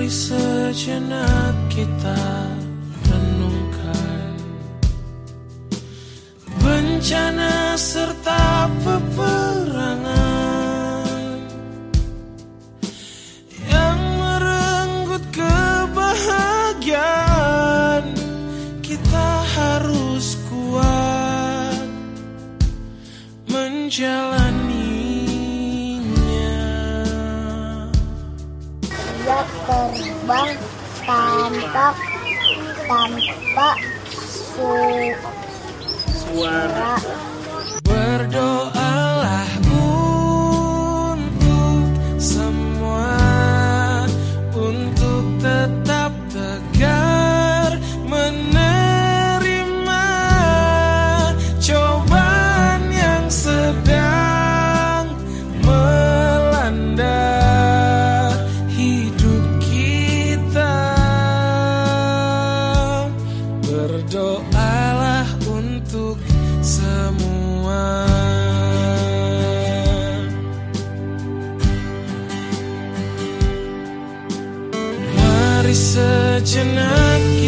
Mari sejenak kita renungkan. Bencana serta peperangan Yang merenggut kebahagiaan Kita harus kuat menjalani lubang tampak tampak su suara. that you're not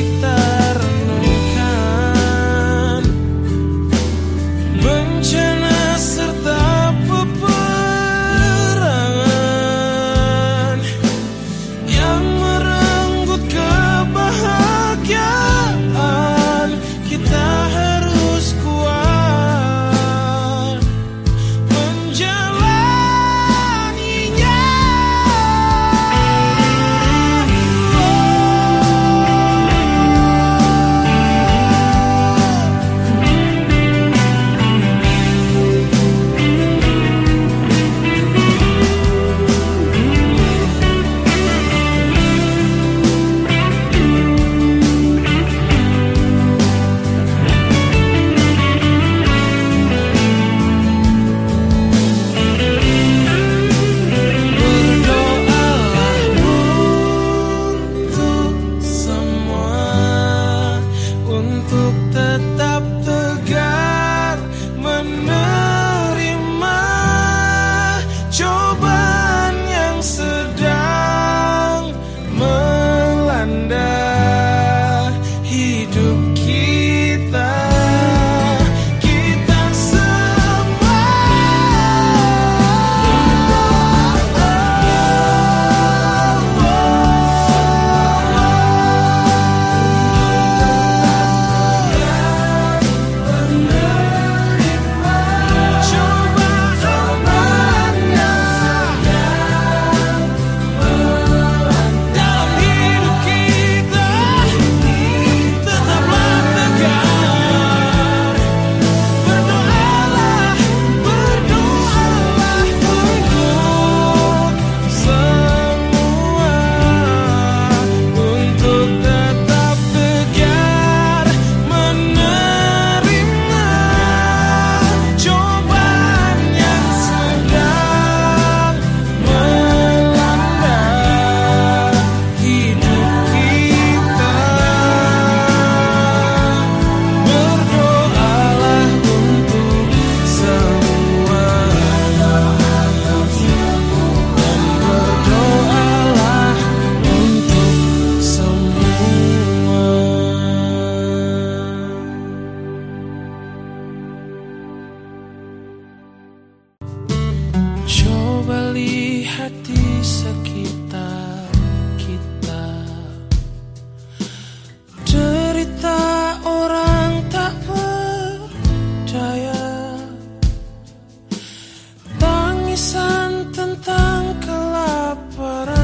tangisan tentang kelaparan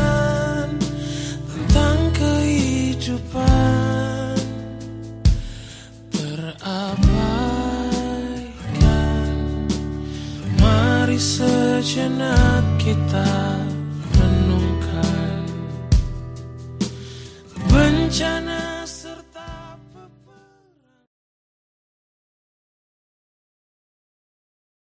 Tentang kehidupan. Terabaikan. Mari sejenak kita renungkan. Bencana